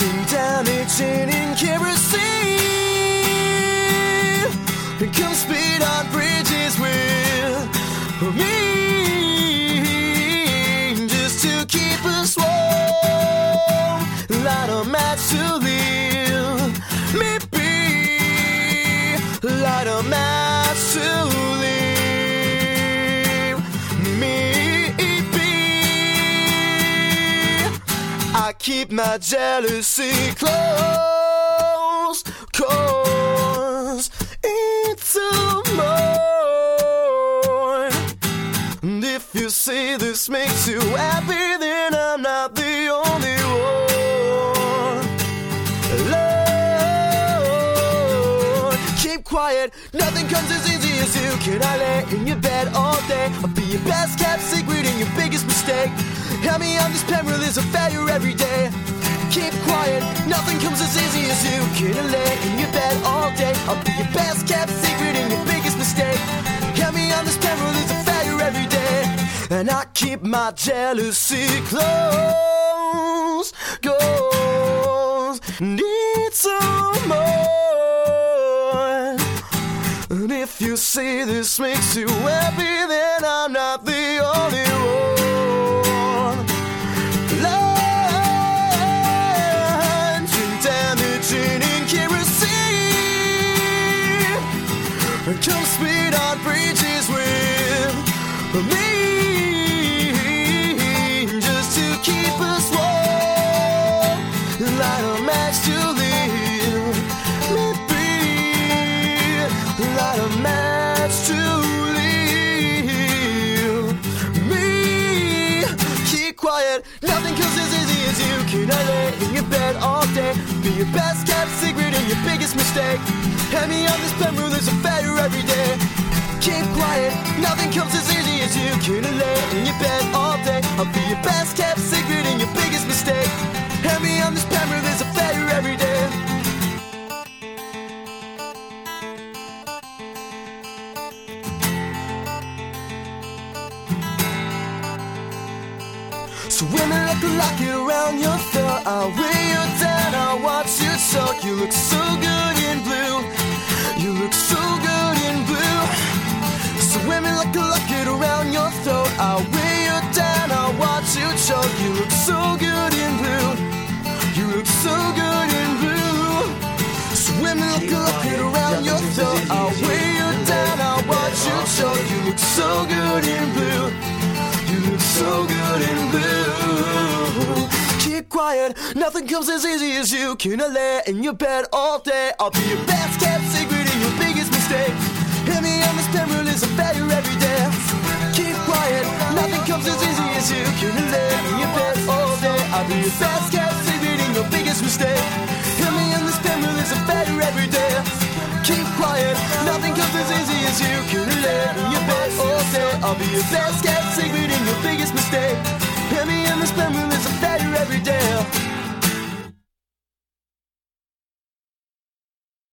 engine damaging in kerosene. Come speed on bridges with me, just to keep us warm. Light a match to live. Me be light a match keep my jealousy close, cause it's a more. And if you say this makes you happy, then I'm not the only one. Lord, keep quiet, nothing comes as easy as you. Can I lay in your bed all day? I'll be your best Help me on this pen rule is a failure every day. Keep quiet, nothing comes as easy as you. Can lay in your bed all day? I'll be your best kept secret and your biggest mistake. Help me on this pen rule is a failure every day. And I keep my jealousy close, goes, need some more. And if you say this makes you happy, then I'm not the only one. Keep. Nothing comes as easy as you. Can I lay in your bed all day? Be your best kept secret and your biggest mistake. Hand me on this pen rule, there's a failure every day. Keep quiet, nothing comes as easy as you. Can I lay in your bed all day? I'll be your best kept secret So women like a locket around your throat I'll weigh you down, I'll watch you choke You look so good in blue. You look so good in blue. So women like a locket around your throat I'll weigh you down, I'll watch you choke. You look so good in blue. You look so good in blue. So women like a locket around your throat I'll weigh you down, I'll watch you choke. You look so good in blue so good in blue. Keep quiet, nothing comes as easy as you. Can I lay in your bed all day? I'll be your best kept secret and your biggest mistake. Hear me this pen rule is a failure every day. Keep quiet, nothing comes as easy as you. Can I lay in your bed all day? I'll be your best kept secret and your biggest mistake. Hear me this pen rule is a failure every day. Keep quiet, nothing comes as easy as you. Can I lay in your bed? I'll be your best kept secret and your biggest mistake. Hear me in pen rule is a failure every day.